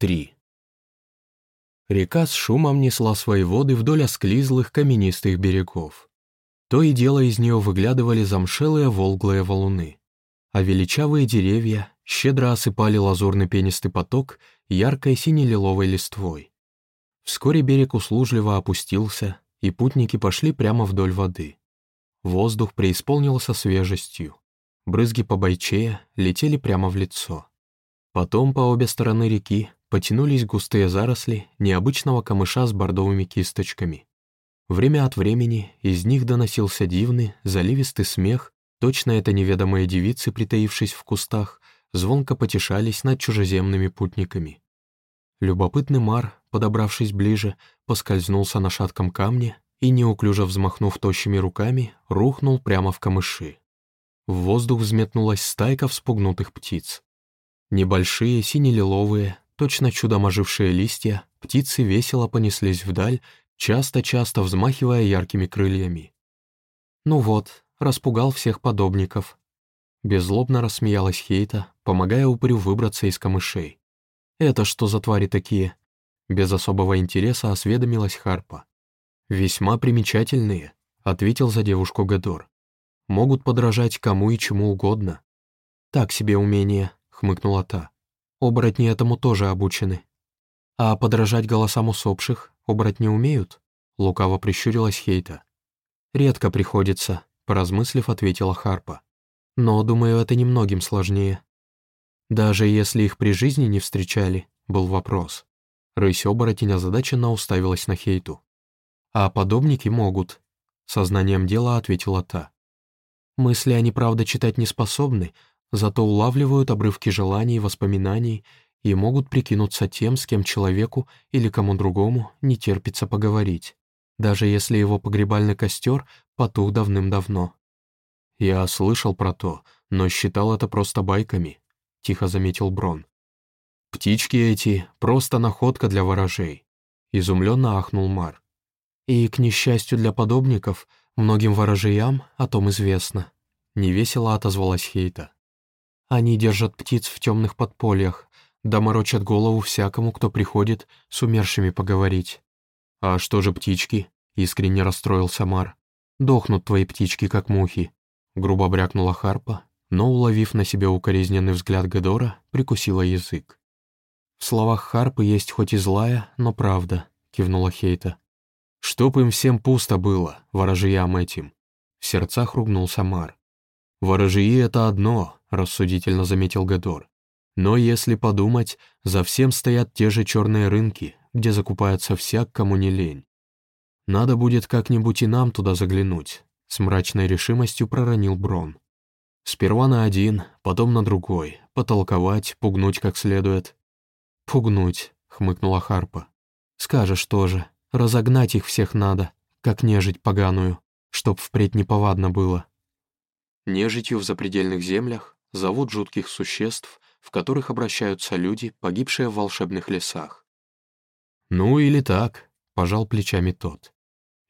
3. Река с шумом несла свои воды вдоль осклизлых каменистых берегов. То и дело из нее выглядывали замшелые волглые валуны, а величавые деревья щедро осыпали лазурный пенистый поток яркой сине-лиловой листвой. Вскоре берег услужливо опустился, и путники пошли прямо вдоль воды. Воздух преисполнился свежестью. Брызги по бойчея летели прямо в лицо. Потом по обе стороны реки потянулись густые заросли необычного камыша с бордовыми кисточками. Время от времени из них доносился дивный, заливистый смех, точно это неведомые девицы, притаившись в кустах, звонко потешались над чужеземными путниками. Любопытный Мар, подобравшись ближе, поскользнулся на шатком камне и, неуклюже взмахнув тощими руками, рухнул прямо в камыши. В воздух взметнулась стайка вспугнутых птиц. Небольшие, сине-лиловые, точно чудом ожившие листья, птицы весело понеслись вдаль, часто-часто взмахивая яркими крыльями. «Ну вот, распугал всех подобников». Беззлобно рассмеялась Хейта, помогая упырю выбраться из камышей. «Это что за твари такие?» Без особого интереса осведомилась Харпа. «Весьма примечательные», — ответил за девушку Гадор. «Могут подражать кому и чему угодно». «Так себе умение», хмыкнула та. «Оборотни этому тоже обучены». «А подражать голосам усопших оборотни умеют?» Лукаво прищурилась Хейта. «Редко приходится», — поразмыслив, ответила Харпа. «Но, думаю, это немногим сложнее». «Даже если их при жизни не встречали», — был вопрос. Рысь оборотень озадаченно уставилась на Хейту. «А подобники могут», — сознанием дела ответила та. «Мысли они, правда, читать не способны, зато улавливают обрывки желаний и воспоминаний и могут прикинуться тем, с кем человеку или кому другому не терпится поговорить, даже если его погребальный костер потух давным-давно. «Я слышал про то, но считал это просто байками», — тихо заметил Брон. «Птички эти — просто находка для ворожей», — изумленно ахнул Мар. «И, к несчастью для подобников, многим ворожеям о том известно», — невесело отозвалась Хейта. Они держат птиц в темных подпольях, да морочат голову всякому, кто приходит с умершими поговорить. «А что же птички?» — искренне расстроился Мар. «Дохнут твои птички, как мухи», — грубо брякнула Харпа, но, уловив на себе укоризненный взгляд Гедора, прикусила язык. «В словах Харпы есть хоть и злая, но правда», — кивнула Хейта. «Чтоб им всем пусто было, ворожьям этим», — в сердцах ругнулся Мар. «Ворожьи — это одно, — рассудительно заметил Гадор. «Но если подумать, за всем стоят те же черные рынки, где закупаются всяк, кому не лень. Надо будет как-нибудь и нам туда заглянуть», — с мрачной решимостью проронил Брон. «Сперва на один, потом на другой, потолковать, пугнуть как следует». «Пугнуть», — хмыкнула Харпа. «Скажешь тоже, разогнать их всех надо, как нежить поганую, чтоб впредь неповадно было». Нежитью в запредельных землях зовут жутких существ, в которых обращаются люди, погибшие в волшебных лесах. «Ну или так», — пожал плечами тот.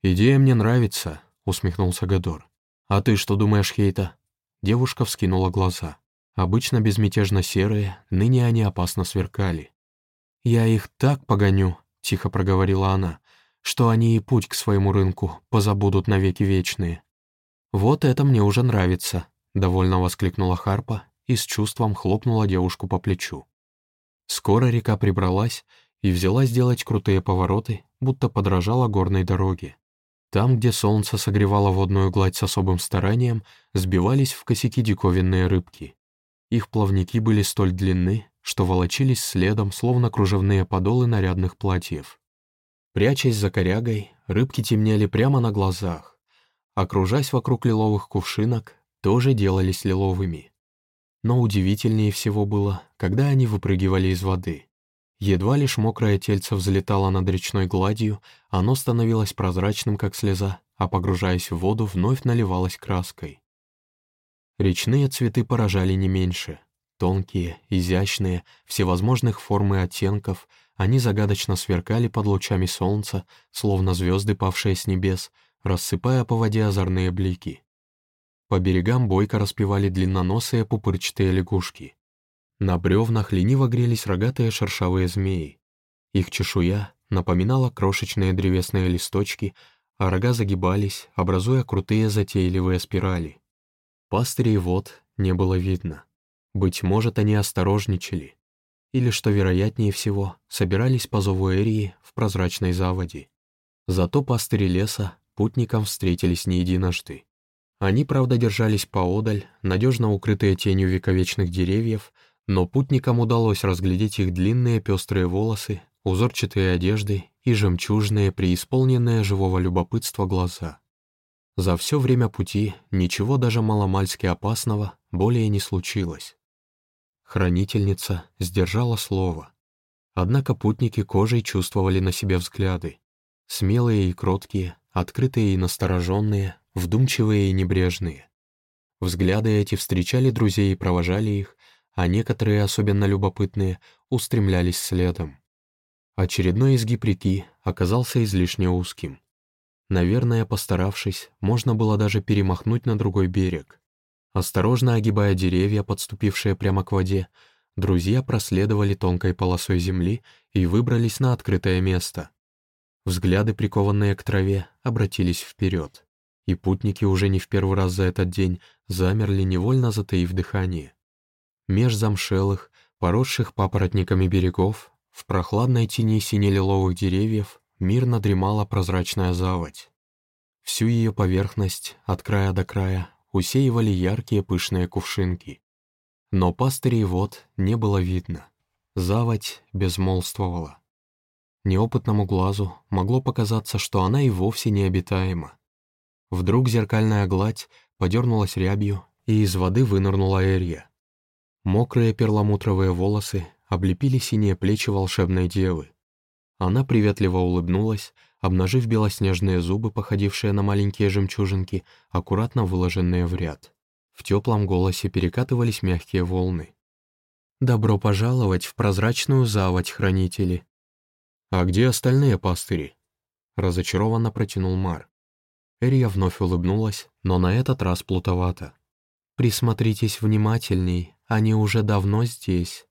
«Идея мне нравится», — усмехнулся Гадор. «А ты что думаешь, Хейта?» Девушка вскинула глаза. Обычно безмятежно серые, ныне они опасно сверкали. «Я их так погоню», — тихо проговорила она, «что они и путь к своему рынку позабудут навеки вечные». «Вот это мне уже нравится», — довольно воскликнула Харпа и с чувством хлопнула девушку по плечу. Скоро река прибралась и взялась делать крутые повороты, будто подражала горной дороге. Там, где солнце согревало водную гладь с особым старанием, сбивались в косяки диковинные рыбки. Их плавники были столь длинны, что волочились следом, словно кружевные подолы нарядных платьев. Прячась за корягой, рыбки темнели прямо на глазах. Окружась вокруг лиловых кувшинок, тоже делались лиловыми. Но удивительнее всего было, когда они выпрыгивали из воды. Едва лишь мокрое тельце взлетало над речной гладью, оно становилось прозрачным, как слеза, а погружаясь в воду, вновь наливалось краской. Речные цветы поражали не меньше. Тонкие, изящные, всевозможных форм и оттенков, они загадочно сверкали под лучами солнца, словно звезды, павшие с небес, рассыпая по воде озорные блики. По берегам бойко распевали длинноносые пупырчатые лягушки. На бревнах лениво грелись рогатые шершавые змеи. Их чешуя напоминала крошечные древесные листочки, а рога загибались, образуя крутые затейливые спирали. Пастырей вод не было видно. Быть может, они осторожничали. Или, что вероятнее всего, собирались по зову Эрии в прозрачной заводе. Зато пастыри леса путникам встретились не единожды. Они, правда, держались поодаль, надежно укрытые тенью вековечных деревьев, но путникам удалось разглядеть их длинные пестрые волосы, узорчатые одежды и жемчужные, преисполненные живого любопытства глаза. За все время пути ничего даже маломальски опасного более не случилось. Хранительница сдержала слово. Однако путники кожей чувствовали на себе взгляды. Смелые и кроткие, открытые и настороженные, вдумчивые и небрежные. Взгляды эти встречали друзей и провожали их, а некоторые, особенно любопытные, устремлялись следом. Очередной изгиб реки оказался излишне узким. Наверное, постаравшись, можно было даже перемахнуть на другой берег. Осторожно огибая деревья, подступившие прямо к воде, друзья проследовали тонкой полосой земли и выбрались на открытое место. Взгляды, прикованные к траве, обратились вперед, и путники уже не в первый раз за этот день замерли, невольно затаив дыхание. Меж замшелых, поросших папоротниками берегов, в прохладной тени сине-лиловых деревьев мирно дремала прозрачная заводь. Всю ее поверхность, от края до края, усеивали яркие пышные кувшинки. Но пастырей вод не было видно. Заводь безмолвствовала. Неопытному глазу могло показаться, что она и вовсе необитаема. Вдруг зеркальная гладь подернулась рябью, и из воды вынырнула Эрия. Мокрые перламутровые волосы облепили синие плечи волшебной девы. Она приветливо улыбнулась, обнажив белоснежные зубы, походившие на маленькие жемчужинки, аккуратно выложенные в ряд. В теплом голосе перекатывались мягкие волны. «Добро пожаловать в прозрачную заводь, хранители!» «А где остальные пастыри?» Разочарованно протянул Мар. Эрия вновь улыбнулась, но на этот раз плутовато. «Присмотритесь внимательней, они уже давно здесь».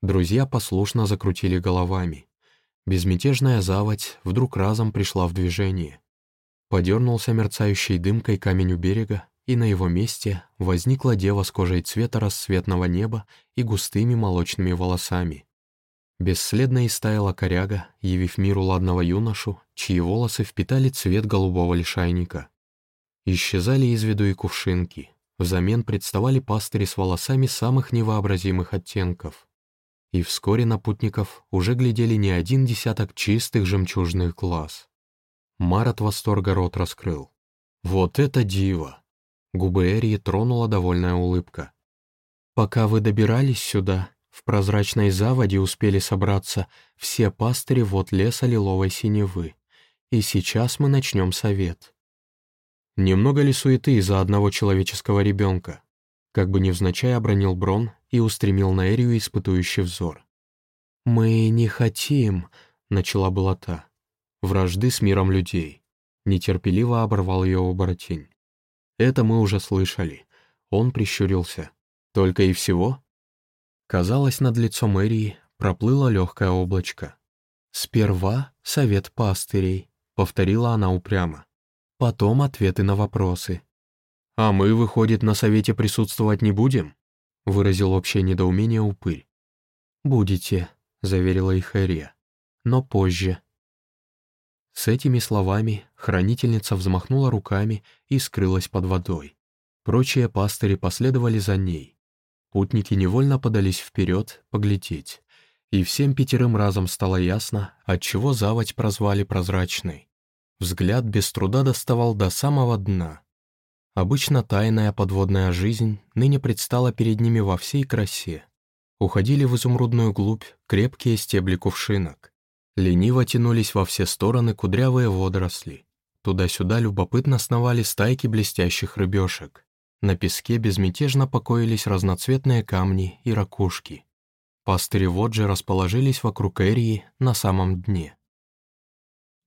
Друзья послушно закрутили головами. Безмятежная заводь вдруг разом пришла в движение. Подернулся мерцающей дымкой камень у берега, и на его месте возникла дева с кожей цвета рассветного неба и густыми молочными волосами. Бесследно истаяла коряга, явив миру ладного юношу, чьи волосы впитали цвет голубого лишайника. Исчезали из виду и кувшинки, Взамен представали пастыри с волосами самых невообразимых оттенков. И вскоре на путников уже глядели не один десяток чистых жемчужных глаз. Мар от восторга рот раскрыл. «Вот это диво!» Губы Эрии тронула довольная улыбка. «Пока вы добирались сюда, в прозрачной заводе успели собраться все пастыри вот леса лиловой синевы. И сейчас мы начнем совет. Немного ли суеты из-за одного человеческого ребенка? Как бы невзначай обронил Брон и устремил на Эрию испытующий взор. «Мы не хотим», — начала была та. «Вражды с миром людей». Нетерпеливо оборвал ее оборотень. «Это мы уже слышали». Он прищурился. «Только и всего?» Казалось, над лицом Эрии проплыло легкое облачко. «Сперва совет пастырей», — повторила она упрямо потом ответы на вопросы. «А мы, выходит, на совете присутствовать не будем?» — выразил общее недоумение упырь. «Будете», — заверила их Эрия, — «но позже». С этими словами хранительница взмахнула руками и скрылась под водой. Прочие пастыри последовали за ней. Путники невольно подались вперед поглядеть, и всем пятерым разом стало ясно, отчего заводь прозвали прозрачной. Взгляд без труда доставал до самого дна. Обычно тайная подводная жизнь ныне предстала перед ними во всей красе. Уходили в изумрудную глубь крепкие стебли кувшинок. Лениво тянулись во все стороны кудрявые водоросли. Туда-сюда любопытно сновали стайки блестящих рыбешек. На песке безмятежно покоились разноцветные камни и ракушки. Пастыри Воджи расположились вокруг Эрии на самом дне.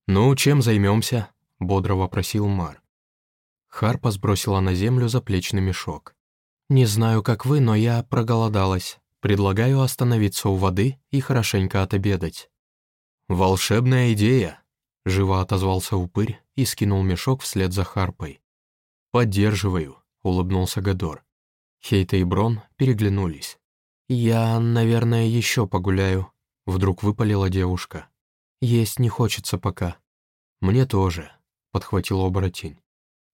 «Ну, чем займемся?» — бодро вопросил Мар. Харпа сбросила на землю заплечный мешок. «Не знаю, как вы, но я проголодалась», — Предлагаю остановиться у воды и хорошенько отобедать». «Волшебная идея!» — живо отозвался упырь и скинул мешок вслед за Харпой. «Поддерживаю», — улыбнулся Гадор. Хейта и Брон переглянулись. «Я, наверное, еще погуляю», — вдруг выпалила девушка. «Есть не хочется пока». «Мне тоже», — подхватил оборотень.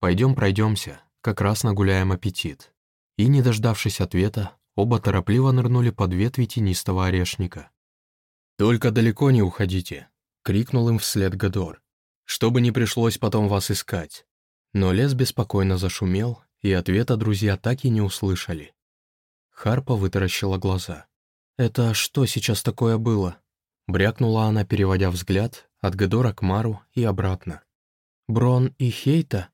«Пойдем пройдемся, как раз нагуляем аппетит». И, не дождавшись ответа, оба торопливо нырнули под ветви тенистого орешника. «Только далеко не уходите», — крикнул им вслед Гадор, «чтобы не пришлось потом вас искать». Но лес беспокойно зашумел, и ответа друзья так и не услышали. Харпа вытаращила глаза. «Это что сейчас такое было?» Брякнула она, переводя взгляд от Гадора к Мару и обратно. «Брон и Хейта?»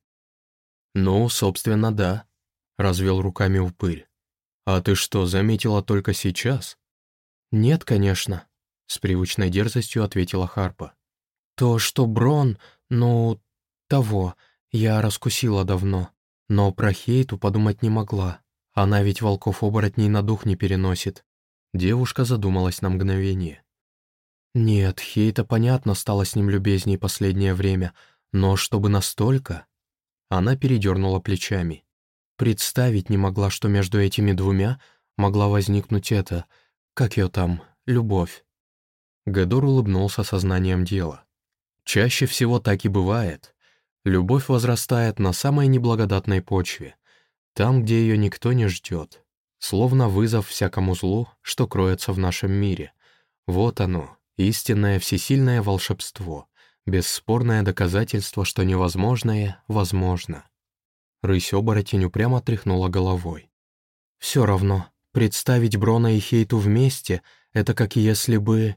«Ну, собственно, да», — развел руками упырь. «А ты что, заметила только сейчас?» «Нет, конечно», — с привычной дерзостью ответила Харпа. «То, что Брон, ну, того, я раскусила давно, но про Хейту подумать не могла. Она ведь волков-оборотней на дух не переносит». Девушка задумалась на мгновение. «Нет, Хейта, понятно, стала с ним любезней последнее время, но чтобы настолько...» Она передернула плечами. Представить не могла, что между этими двумя могла возникнуть это, как ее там, любовь. Гадор улыбнулся сознанием дела. Чаще всего так и бывает. Любовь возрастает на самой неблагодатной почве, там, где ее никто не ждет, словно вызов всякому злу, что кроется в нашем мире. Вот оно, истинное всесильное волшебство, бесспорное доказательство, что невозможное возможно. Рысь-оборотень упрямо тряхнула головой. «Все равно, представить Брона и Хейту вместе — это как если бы...»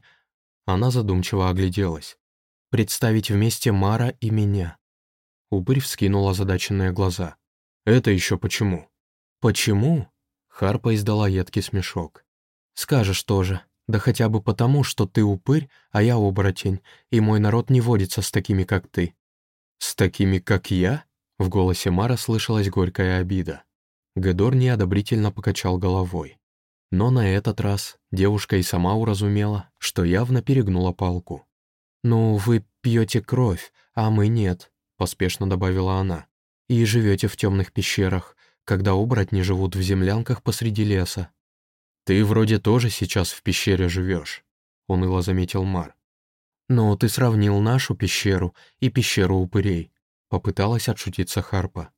Она задумчиво огляделась. «Представить вместе Мара и меня». Упырь вскинула озадаченные глаза. «Это еще почему?» «Почему?» Харпа издала едкий смешок. «Скажешь тоже. Да хотя бы потому, что ты упырь, а я оборотень, и мой народ не водится с такими, как ты». «С такими, как я?» В голосе Мара слышалась горькая обида. Гедор неодобрительно покачал головой. Но на этот раз девушка и сама уразумела, что явно перегнула палку. «Ну, вы пьете кровь, а мы нет», — поспешно добавила она. «И живете в темных пещерах, когда оборотни живут в землянках посреди леса». «Ты вроде тоже сейчас в пещере живешь», — уныло заметил Мар. «Но ты сравнил нашу пещеру и пещеру упырей. Попыталась отшутиться Харпа.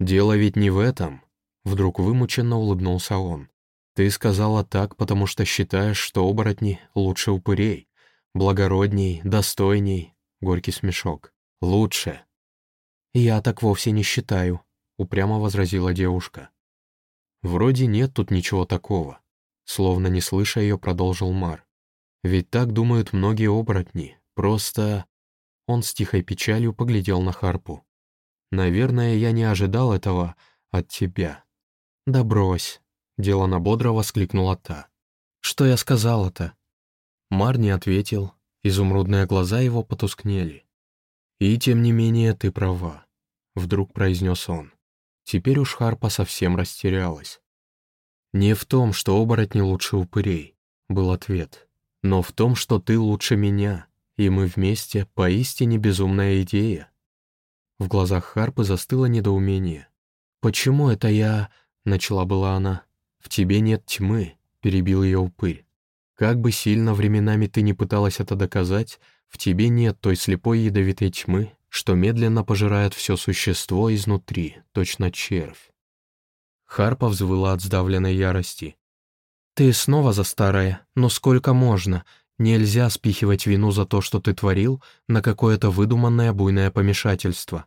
«Дело ведь не в этом», — вдруг вымученно улыбнулся он. «Ты сказала так, потому что считаешь, что оборотни лучше упырей. Благородней, достойней», — горький смешок. «Лучше». «Я так вовсе не считаю», — упрямо возразила девушка. «Вроде нет тут ничего такого», — словно не слыша ее, продолжил Мар. «Ведь так думают многие оборотни, просто...» Он с тихой печалью поглядел на Харпу. «Наверное, я не ожидал этого от тебя». «Да брось», — делано бодро воскликнула та. «Что я сказала-то?» Мар не ответил, изумрудные глаза его потускнели. «И тем не менее ты права», — вдруг произнес он. Теперь уж Харпа совсем растерялась. «Не в том, что оборотни лучше упырей», — был ответ, «но в том, что ты лучше меня, и мы вместе — поистине безумная идея». В глазах Харпы застыло недоумение. «Почему это я...» — начала была она. «В тебе нет тьмы», — перебил ее упырь. «Как бы сильно временами ты не пыталась это доказать, в тебе нет той слепой ядовитой тьмы, что медленно пожирает все существо изнутри, точно червь». Харпа взвыла от сдавленной ярости. «Ты снова за старое, но сколько можно? Нельзя спихивать вину за то, что ты творил, на какое-то выдуманное буйное помешательство.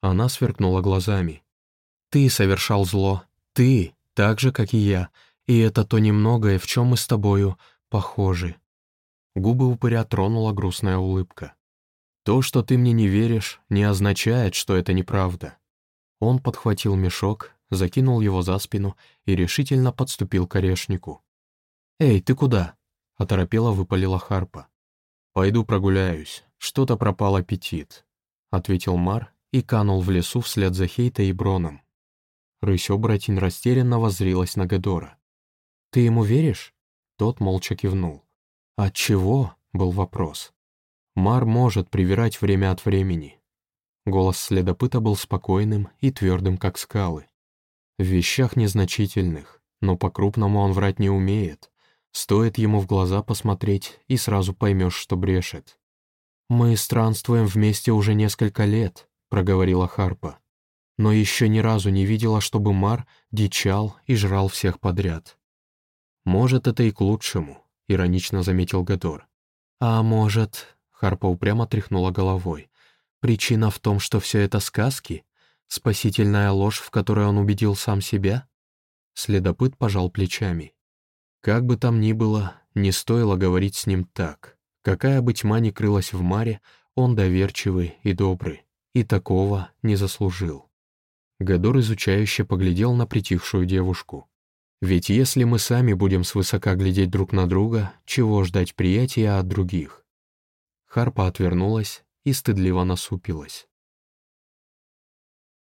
Она сверкнула глазами. Ты совершал зло. Ты, так же, как и я. И это то немногое, в чем мы с тобою похожи. Губы упыря тронула грустная улыбка. То, что ты мне не веришь, не означает, что это неправда. Он подхватил мешок, закинул его за спину и решительно подступил к орешнику. «Эй, ты куда?» оторопела выпалила Харпа. «Пойду прогуляюсь, что-то пропал аппетит», — ответил Мар и канул в лесу вслед за Хейта и Броном. Рысь-оборотень растерянно воззрилась на Гедора. Ты ему веришь?» Тот молча кивнул. «От чего?» — был вопрос. «Мар может привирать время от времени». Голос следопыта был спокойным и твердым, как скалы. В вещах незначительных, но по-крупному он врать не умеет. Стоит ему в глаза посмотреть, и сразу поймешь, что брешет. «Мы странствуем вместе уже несколько лет», — проговорила Харпа. «Но еще ни разу не видела, чтобы Мар дичал и жрал всех подряд». «Может, это и к лучшему», — иронично заметил Гадор. «А может...» — Харпа упрямо тряхнула головой. «Причина в том, что все это сказки? Спасительная ложь, в которой он убедил сам себя?» Следопыт пожал плечами. Как бы там ни было, не стоило говорить с ним так. Какая бы тьма ни крылась в маре, он доверчивый и добрый, и такого не заслужил. Гадор изучающе поглядел на притихшую девушку. Ведь если мы сами будем свысока глядеть друг на друга, чего ждать приятия от других? Харпа отвернулась и стыдливо насупилась.